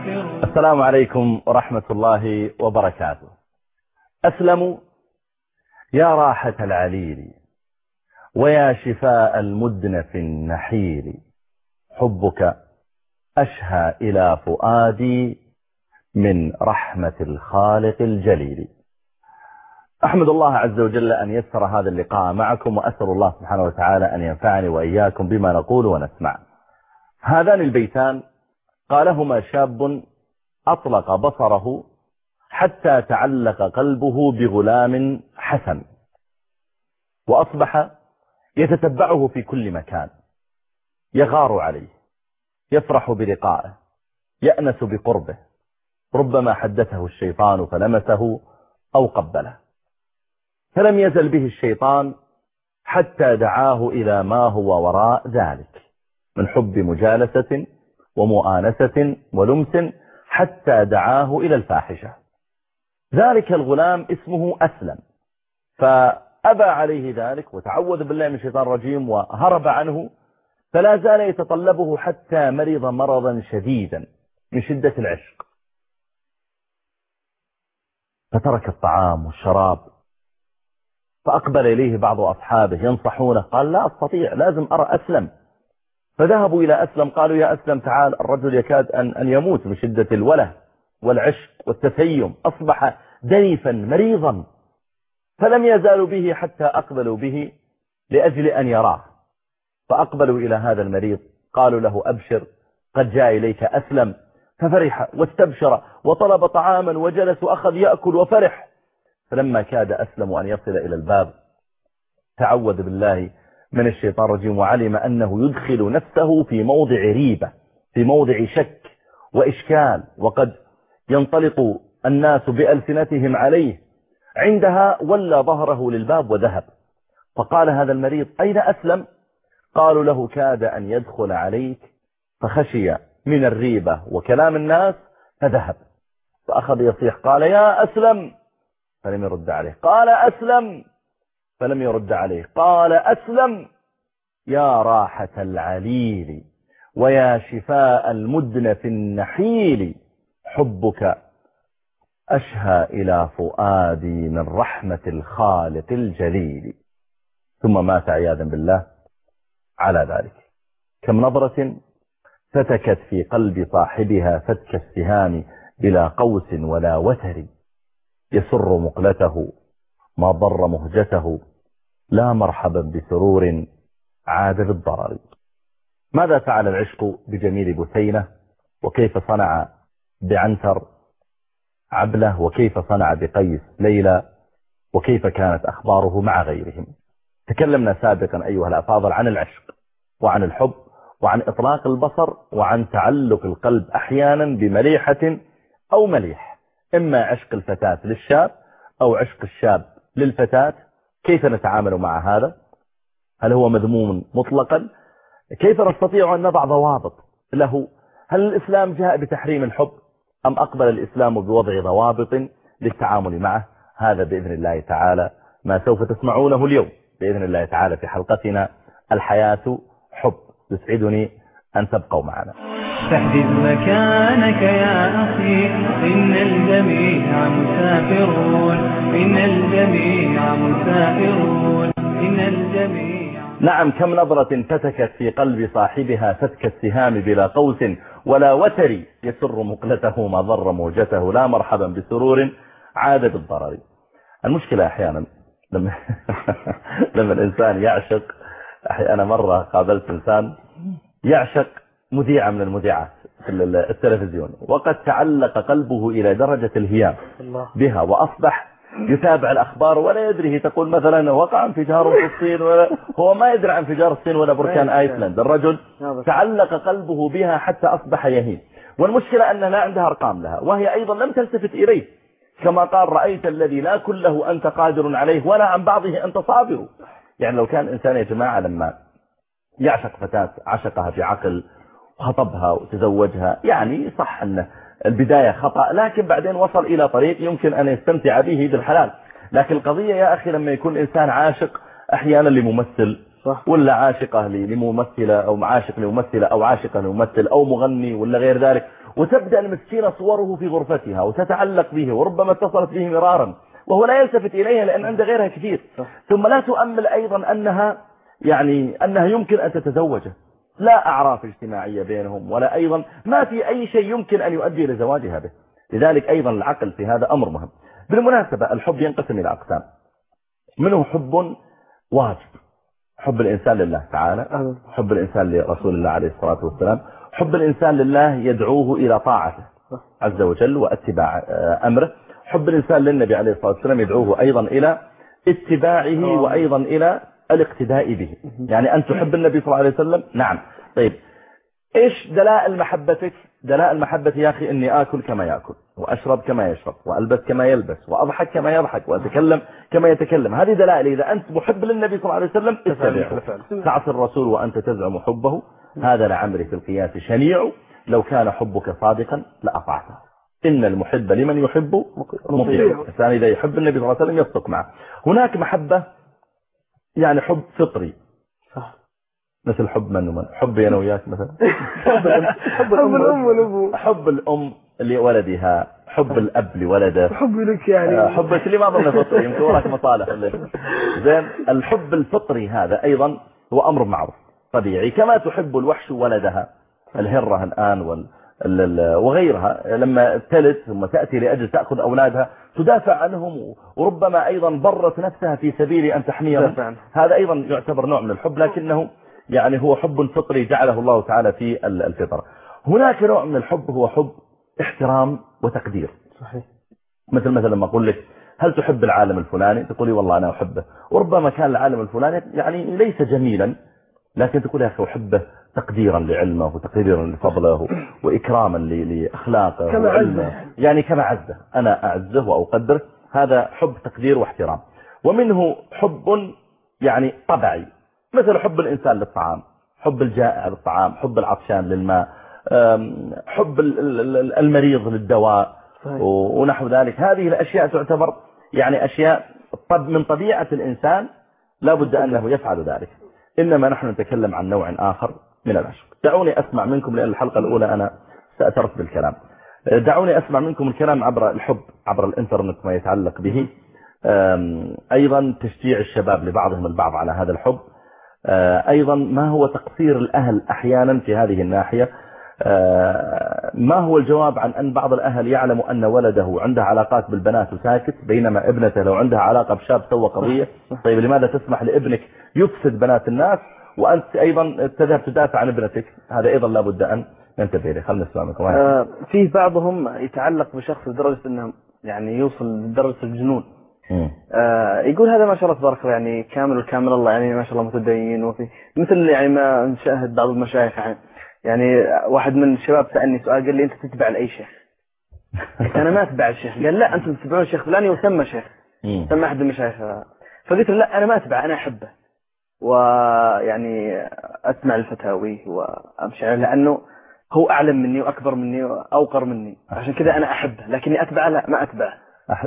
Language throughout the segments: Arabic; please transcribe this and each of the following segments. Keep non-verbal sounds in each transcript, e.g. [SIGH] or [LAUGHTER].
السلام عليكم ورحمة الله وبركاته. أسلم يا راحة العليل ويا شفاء المدنف النحيل. حبك أشهى إلى فؤادي من رحمة الخالق الجليل. أحمد الله عز وجل أن يسر هذا اللقاء معكم وأسأل الله سبحانه وتعالى أن ينفعني وإياكم بما نقول ونسمع. هذان البيتان قالهما شاب أطلق بصره حتى تعلق قلبه بغلام حسن وأصبح يتتبعه في كل مكان يغار عليه يفرح بلقائه يأنس بقربه ربما حدثه الشيطان فلمسه أو قبله. فلم يزل به الشيطان حتى دعاه إلى ما هو وراء ذلك من حب مجالسة ومؤانسة ولمس حتى دعاه إلى الفاحشة. ذلك الغلام اسمه أسلم. فأبى عليه ذلك وتعوذ بالله من الشيطان الرجيم وهرب عنه فلا زال يتطلبه حتى مرض مرضا شديدا من شدة العشق. فترك الطعام والشراب فأقبل إليه بعض أصحابه ينصحونه قال لا أستطيع لازم أرى أسلم. فذهبوا إلى أسلم قالوا يا أسلم تعال الرجل يكاد أن, أن يموت من شدة الوله والعشق والتسيم أصبح دنيفا مريضا فلم يزالوا به حتى أقبلوا به لأجل أن يراه. فأقبلوا إلى هذا المريض قالوا له أبشر قد جاء إليك أسلم ففرح واستبشر وطلب طعاما وجلس وأخذ يأكل وفرح. فلما كاد أسلم أن يصل إلى الباب تعوذ بالله من الشيطان الرجيم وعلم أنه يدخل نفسه في موضع ريبة في موضع شك وإشكال. وقد ينطلق الناس بألسنتهم عليه عندها ولى ظهره للباب وذهب. فقال هذا المريض أين أسلم؟ قالوا له كاد أن يدخل عليك فخشي من الريبة وكلام الناس فذهب. فأخذ يصيح قال يا أسلم. فلم يرد عليه قال أسلم. فلم يرد عليه. قال أسلم يا راحة العليل ويا شفاء المدنة النحيل. حبك أشهى إلى فؤادي من رحمة الخالق الجليل. ثم مات عياذا بالله. على ذلك. كم نظرة فتكت في قلب صاحبها فتك السهام بلا قوس ولا وتر. يسر مقلته ما ضر مهجته لا مرحبا بسرور عاد بالضرر. ماذا فعل العشق بجميل بثينة؟ وكيف صنع بعنتر؟ عبله وكيف صنع بقيس ليلى؟ وكيف كانت أخباره مع غيرهم؟ تكلمنا سابقا أيها الأفاضل عن العشق وعن الحب وعن إطلاق البصر وعن تعلق القلب أحيانا بمليحة أو مليح إما عشق الفتاة للشاب أو عشق الشاب للفتاة كيف نتعامل مع هذا؟ هل هو مذموم مطلقا؟ كيف نستطيع أن نضع ضوابط له؟ هل الإسلام جاء بتحريم الحب؟ أم أقبل الإسلام بوضع ضوابط للتعامل معه؟ هذا بإذن الله تعالى ما سوف تسمعونه اليوم. بإذن الله تعالى في حلقتنا الحياة حب. يسعدني أن تبقوا معنا. فاحجز مكانك يا أخي. إن الجميع مسافرون. إن الجميع مسافرون. إن الجميع نعم كم نظرة فتكت في قلب صاحبها فتك السهام بلا قوس ولا وتر يسر مقلته ما ضر موجته لا مرحبا بسرور عاد بالضرر. المشكلة أحيانا لما, [LAUGHS] لما الإنسان يعشق أنا مرة قابلت إنسان يعشق مذيعة من المذيعات في التلفزيون. وقد تعلق قلبه إلى درجة الهيام بها وأصبح يتابع الأخبار ولا يدري هي تقول مثلا وقع انفجار في الصين ولا هو ما يدري عن انفجار الصين ولا بركان آيسلند الرجل تعلق قلبه بها حتى أصبح يهيم والمشكلة أن لا عندها أرقام لها وهي أيضا لم تلتفت إليه. كما قال رأيت الذي لا كله أنت قادر عليه ولا عن بعضه أنت صابر. يعني لو كان إنسان يا جماعة لما يعشق فتاة عشقها بعقل وخطبها وتزوجها. يعني صح أن البداية خطأ لكن بعدين وصل إلى طريق يمكن أن يستمتع به بالحلال لكن القضية يا أخي لما يكون إنسان عاشق أحيانا لممثل صح. ولا عاشقة لممثلة أو عاشق لممثلة أو عاشقة لممثل أو مغني ولا غير ذلك وتبدأ المسكينة صوره في غرفتها وتتعلق به وربما اتصلت به مرارا وهو لا يلتفت إليها لأن عنده غيرها كثير. ثم لا تؤمل أيضا أنها يعني أنها يمكن أن تتزوجه. لا أعراف اجتماعية بينهم ولا أيضا ما في أي شيء يمكن أن يؤدي إلى زواجها به. لذلك أيضا العقل في هذا أمر مهم. بالمناسبة الحب ينقسم إلى أقسام. منه حب واجب. حب الإنسان لله تعالى حب الإنسان لرسول الله عليه الصلاة والسلام حب الإنسان لله يدعوه إلى طاعته عز وجل واتباع آه، أمره. حب الإنسان للنبي عليه الصلاة والسلام يدعوه أيضا إلى اتباعه وأيضا إلى الاقتداء به. يعني أن تحب النبي صلى الله عليه وسلم؟ نعم. طيب. إيش دلائل محبتك دلائل محبة يا أخي إني آكل كما يأكل وأشرب كما يشرب وألبس كما يلبس وأضحك كما يضحك وأتكلم كما يتكلم. هذه دلائل إذا أنت محب للنبي صلى الله عليه وسلم اتبعه تعصي الرسول وأنت تزعم حبه. هذا لعمري في القياس شنيع. لو كان حبك صادقا لأطعته. إن المحب لمن يحب مطيع. الثاني إذا يحب النبي صلى الله عليه وسلم يصدق معه. هناك محبة يعني حب فطري. صح. مثل حب من ومن. حب أنا وياك مثلا. [LAUGHS] حب الام والابو حب الأم لولدها. حب الأب لولده. حب لك يعني. آه، حب اللي ما ظن فطري. يمكن وراك مصالح. زين. الحب الفطري هذا أيضا هو أمر معروف. طبيعي. كما تحب الوحش ولدها. الهرة الآن وال وغيرها. لما تلد ثم تأتي لأجل تأخذ أولادها تدافع عنهم وربما أيضا برت نفسها في سبيل أن تحميهم. هذا أيضا يعتبر نوع من الحب لكنه يعني هو حب فطري جعله الله تعالى في الفطرة هناك نوع من الحب هو حب احترام وتقدير. صحيح. مثل مثلا لما أقول لك هل تحب العالم الفلاني؟ تقولي والله أنا أحبه. وربما كان العالم الفلاني يعني ليس جميلا. لكن تقول يا أخي أحبه تقديرا لعلمه وتقديرا لفضله وإكراما لأخلاقه كما عزه. يعني كما عزه. أنا أعزه وأقدره هذا حب تقدير واحترام. ومنه حب يعني طبعي. مثل حب الإنسان للطعام. حب الجائع للطعام. حب العطشان للماء. حب المريض للدواء. ونحو ذلك. هذه الأشياء تعتبر يعني أشياء من طبيعة الإنسان. لا بد أنه يفعل ذلك. إنما نحن نتكلم عن نوع آخر من العشق. دعوني أسمع منكم لأن الحلقة الأولى أنا سأترك بالكلام. دعوني أسمع منكم الكلام عبر الحب عبر الإنترنت ما يتعلق به. أيضا تشجيع الشباب لبعضهم البعض على هذا الحب. أيضا ما هو تقصير الأهل أحيانا في هذه الناحية؟ ما هو الجواب عن أن بعض الأهل يعلم أن ولده عنده علاقات بالبنات وساكت بينما ابنته لو عندها علاقة بشاب سوى قضية؟ طيب لماذا تسمح لابنك يفسد بنات الناس وأنت أيضا تذهب تدافع عن ابنتك. هذا أيضا لابد أن ننتبه له خلنا نسمع منكم. آه في بعضهم يتعلق بشخص لدرجة أنه يعني يوصل لدرجة الجنون. آه يقول هذا ما شاء الله تبارك الله يعني كامل الكامل الله يعني ما شاء الله متدين وفي مثل يعني ما نشاهد بعض المشايخ يعني. يعني واحد من الشباب سألني سؤال قال لي أنت تتبع لأي شيخ؟ أنا ما أتبع الشيخ قال لا أنتم تتبعون الشيخ فلاني وسمى شيخ. سمى أحد المشايخ. فقلت له لا أنا ما أتبع أنا أحبه. ويعني أسمع الفتاوي وأمشي عليه لأنه هو أعلم مني وأكبر مني وأوقر مني. عشان كذا أنا أحبه لكني أتبع لا ما أتبعه.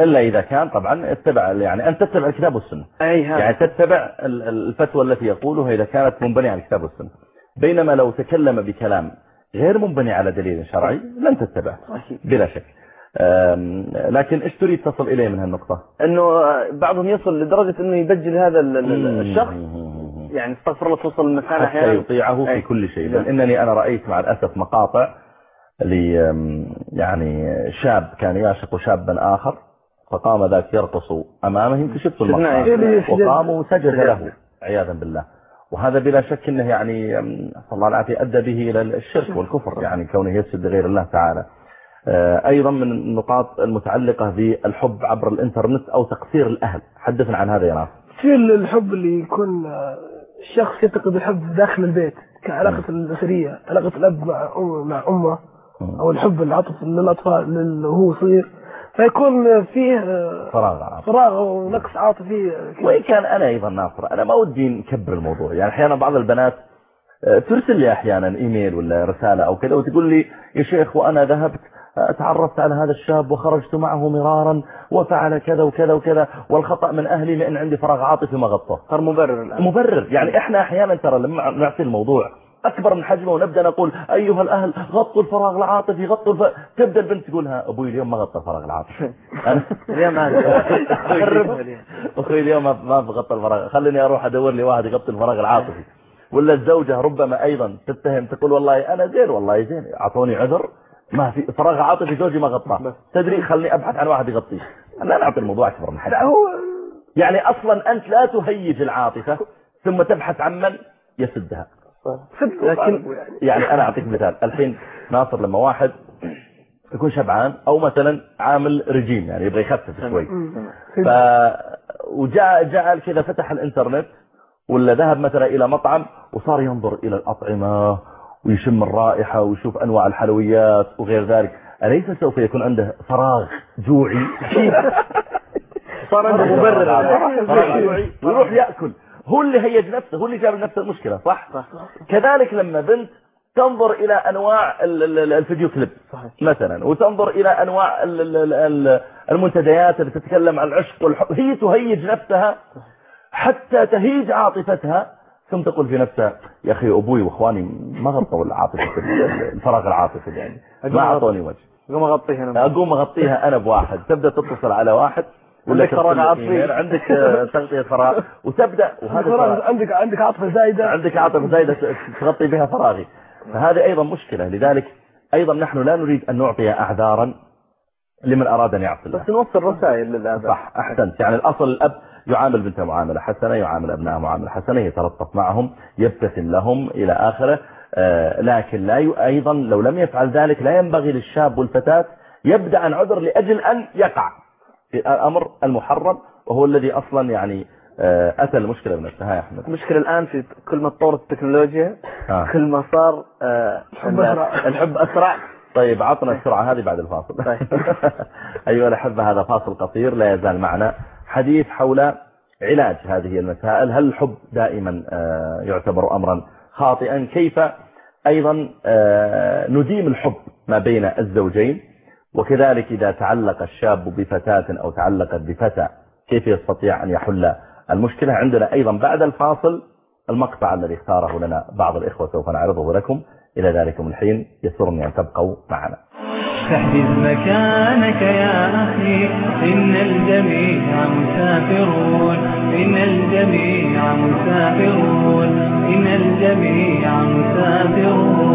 إلا إذا كان طبعا اتبع يعني أن تتبع الكتاب والسنة. أي هذا. يعني تتبع الفتوى التي يقولها إذا كانت منبنية على الكتاب والسنة. بينما لو تكلم بكلام غير منبني على دليل شرعي لن تتبع بلا شك. لكن إيش تريد تصل إليه من هالنقطة؟ إنه بعضهم يصل لدرجة إنه يبجل هذا الشخص. يعني استغفر الله توصل المكان حتى يطيعه في كل شيء. بل إنني أنا رأيت مع الأسف مقاطع ل يعني شاب كان يعشق شابا آخر فقام ذاك يرقص أمامه يمكن شفت المقطع وقام وسجد له عياذا بالله. وهذا بلا شك إنه يعني صلى الله العافية أدى به إلى الشرك والكفر يعني كونه يسجد لغير الله تعالى. آه، أيضا من النقاط المتعلقة بالحب عبر الإنترنت أو تقصير الأهل. حدثنا عن هذا يا ناصر. في الحب اللي يكون الشخص يعتقد الحب داخل البيت كعلاقة الأسرية علاقة الأب مع أمه مع أمه أو الحب العاطفي للأطفال وهو صغير. فيكون فيه فراغ فراغ ونقص عاطفي وإن كان أنا أيضا ناصر أنا ما ودي نكبر الموضوع. يعني أحيانا بعض البنات آه، ترسل لي أحيانا إيميل ولا رسالة أو كذا وتقول لي يا شيخ وأنا ذهبت آه، تعرفت على هذا الشاب وخرجت معه مرارا وفعل كذا وكذا وكذا والخطأ من أهلي لأن عندي فراغ عاطفي ما غطاه. صار مبرر الآن. مبرر يعني إحنا أحيانا ترى لما نعطي الموضوع أكبر من حجمه ونبدأ نقول أيها الأهل غطوا الفراغ العاطفي غطوا الف... تبدأ البنت تقولها أبوي اليوم ما غطى الفراغ العاطفي. [LAUGHS] اليوم ما أخوي اليوم ما ما غطى الفراغ. خليني أروح أدور لي واحد يغطي الفراغ العاطفي. ولا الزوجة ربما أيضا تتهم تقول والله أنا زين والله زين أعطوني عذر. ما في فراغ عاطفي زوجي ما غطاه. تدري خلني أبحث عن واحد يغطيه. أنا نعطي الموضوع أكبر من حد لا هو يعني أصلا أنت لا تهيج العاطفة ثم تبحث عن من يسدها. لكن- يعني أنا أعطيك مثال. الحين ناصر لما واحد يكون شبعان أو مثلا عامل رجيم يعني يبغى يخفف شوي. ف وجاء جاء كذا فتح الإنترنت ولا ذهب مثلا إلى مطعم وصار ينظر إلى الأطعمة ويشم الرائحة ويشوف أنواع الحلويات وغير ذلك. أليس سوف يكون عنده فراغ جوعي؟ [LAUGHS] صار عنده مبرر. ويروح يأكل. هو اللي هيج نفسه هو اللي جاب لنفسه المشكلة صح؟ كذلك لما بنت تنظر إلى أنواع ال- ال- ال- الفيديو كليب. مثلا وتنظر إلى أنواع ال- ال- ال- المنتديات اللي تتكلم عن العشق والحب. هي تهيج نفسها حتى تهيج عاطفتها ثم تقول في نفسها يا أخي أبوي وإخواني ما غطوا العاطفة الفراغ العاطفي يعني. ما أعطوني وجه. قوم اغطيه أنا. أقوم أغطيها أنا بواحد. تبدأ تتصل على واحد ولا عندك فراغ عاطفي. عندك آه، تغطية فراغ. وتبدأ وهذا. عندك عندك عاطفة زايدة. عندك عاطفة زايدة تغطي بها فراغي. فهذه أيضا مشكلة. لذلك أيضا نحن لا نريد أن نعطي اعذارا لمن أراد أن يعصي الله. بس نوصل رسائل للآباء. صح أحسنت. يعني الأصل الأب يعامل بنته معاملة حسنة يعامل أبنائه معاملة حسنة يتلطف معهم يبتسم لهم إلى آخره آه، لكن لا ي... أيضا لو لم يفعل ذلك لا ينبغي للشاب والفتاة يبدأ عن عذر لأجل أن يقع في الأمر المحرم وهو الذي أصلا يعني آه، أتى المشكلة بنفسها يا أحمد المشكلة الآن في كل ما تطورت التكنولوجيا آه. كل ما صار آه، الحب أسرع. الحب أسرع طيب عطنا السرعة هذه بعد الفاصل طيب. [LAUGHS] أيها الأحبة هذا فاصل قصير لا يزال معنا حديث حول علاج هذه المسائل. هل الحب دائما آه، يعتبر أمرا خاطئا؟ كيف أيضا آه، نديم الحب ما بين الزوجين؟ وكذلك إذا تعلق الشاب بفتاة أو تعلقت بفتى كيف يستطيع أن يحل المشكلة؟ عندنا أيضا بعد الفاصل المقطع الذي اختاره لنا بعض الإخوة سوف نعرضه لكم. إلى ذلكم الحين يسرني أن تبقوا معنا. فاحجز مكانك يا أخي. إن الجميع مسافرون. إن الجميع مسافرون. إن الجميع مسافرون.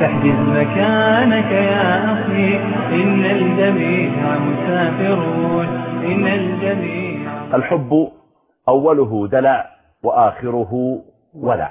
فاحجز مكانك يا أخي. إن الجميع مسافرون. إن الجميع الحب أوله دلع وآخره ولع